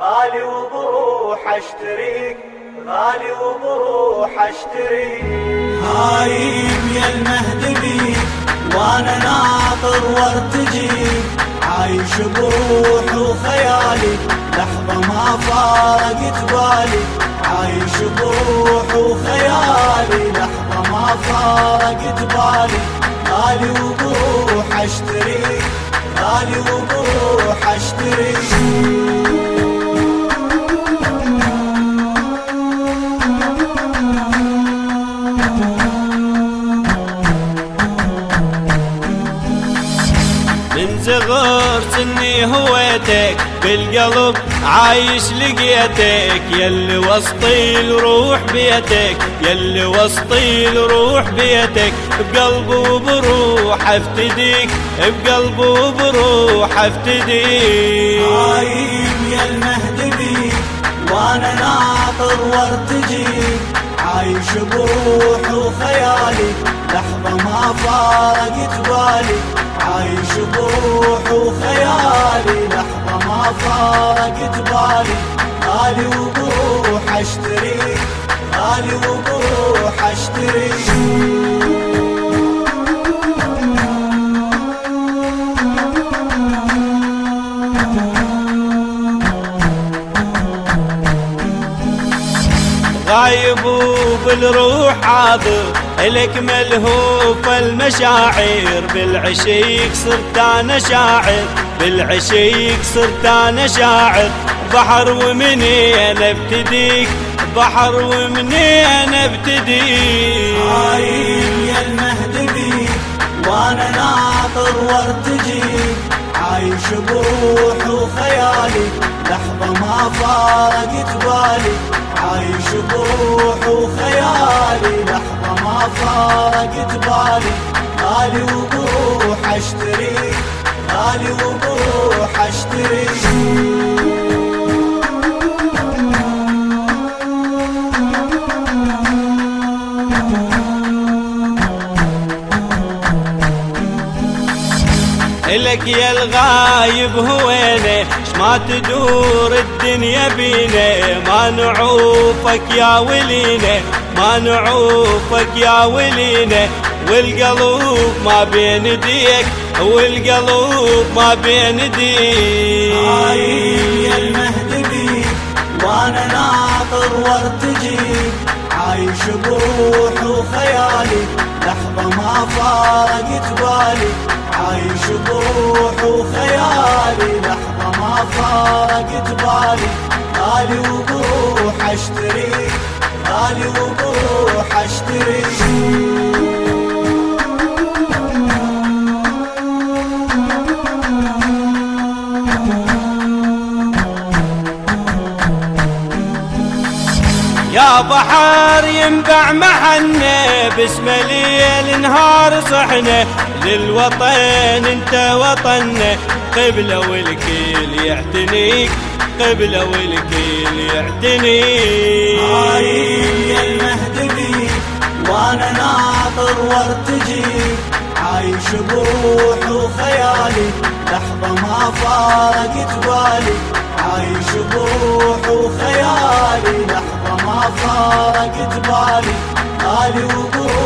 غالي وبروح اشتريك غالي وبروح اشتريك. هايم يا المهدبي وأنا ناطر وارتجي عايش بروح وخيالي لحظة ما فارقت بالي عايش بروح وخيالي لحظة ما فارقت بالي غالي وبروح اشتري غالي وبروح اشتري صغر سني هويتك بالقلب عايش لقيتك يلي وسطي الروح بيتك يلي وسطي الروح بيتك بقلب وبروح افتديك بقلب وبروح افتديك عايم يا المهدبي وأنا ناطر وارتجي عايش بروح وخيالي لحظة ما فارقت بالي عايش بروح وخيالي لحظة ما فارقت بالي. غالي وبروح أشتري غالي وبروح غايب وبالروح عاذر إلك ملهوف المشاعر. بالعشيق صرت أنا شاعر بالعشيق صرت أنا شاعر. بحر ومنين أبتديك بحر ومنين أبتديك. عايم يا المهدبي وأنا ناطر وارتجي عايش بروح وخيالي لحظة ما فارقت بالي. عايش بروح وخيالي لحظة ما فارقت بالي غالي وبروح أشتري غالي وبروح أشتري. لك يا الغايب هوينه ما تدور الدنيا بينا ما نعوفك يا ولينا ما نعوفك يا ولينا والقلوب ما بين ديك والقلوب ما بين ديك. يا المهدبي وأنا ناطر وارتجي عايش بروح وخيالي. لحظة ما فارقت بالي. عايش بروح وخيالي. لحظة يا بحر ينبع محنة باسم ليل نهار صحنة للوطن انت وطننا قبلة والكل يعتنيك قبلة والكل يعتنيك. عايم يا المهدبي وأنا ناطر وارتجي عايش بروح وخيالي. لحظة ما فارقت بالي عايش بروح وخيالي. لحظة ما فارقت بالي غالي وبروح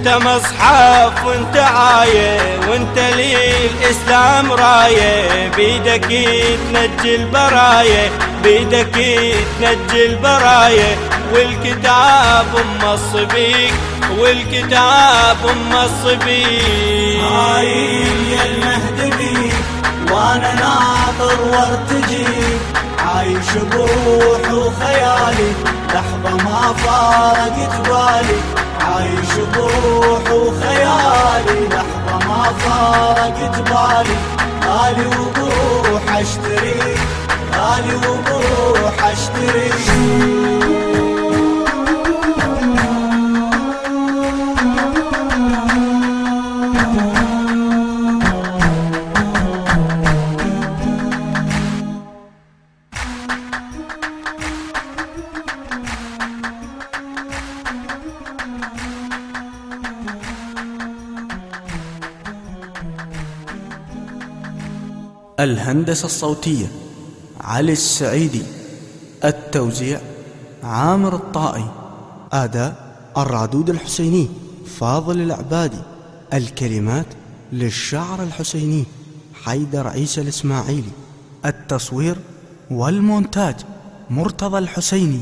انت مصحف وانت عاية وانت لي الاسلام راية. بيدك تنجي البراية بيدك تنجي البراية. والكتاب ام الصبيك والكتاب ام الصبيك عايم يا المهدبي وأنا ناطر وارتجي عايش بروح وخيالي لحظة ما فارقت بالي. عايش بروح وخيالي لحظة ما فارقت بالي. غالي وبروح أشتري غالي وبروح الهندسة الصوتية علي السعيدي التوزيع عامر الطائي أداء الرادود الحسيني فاضل العبادي الكلمات للشعر الحسيني حيدر عيسى الإسماعيلي التصوير والمونتاج مرتضى الحسيني.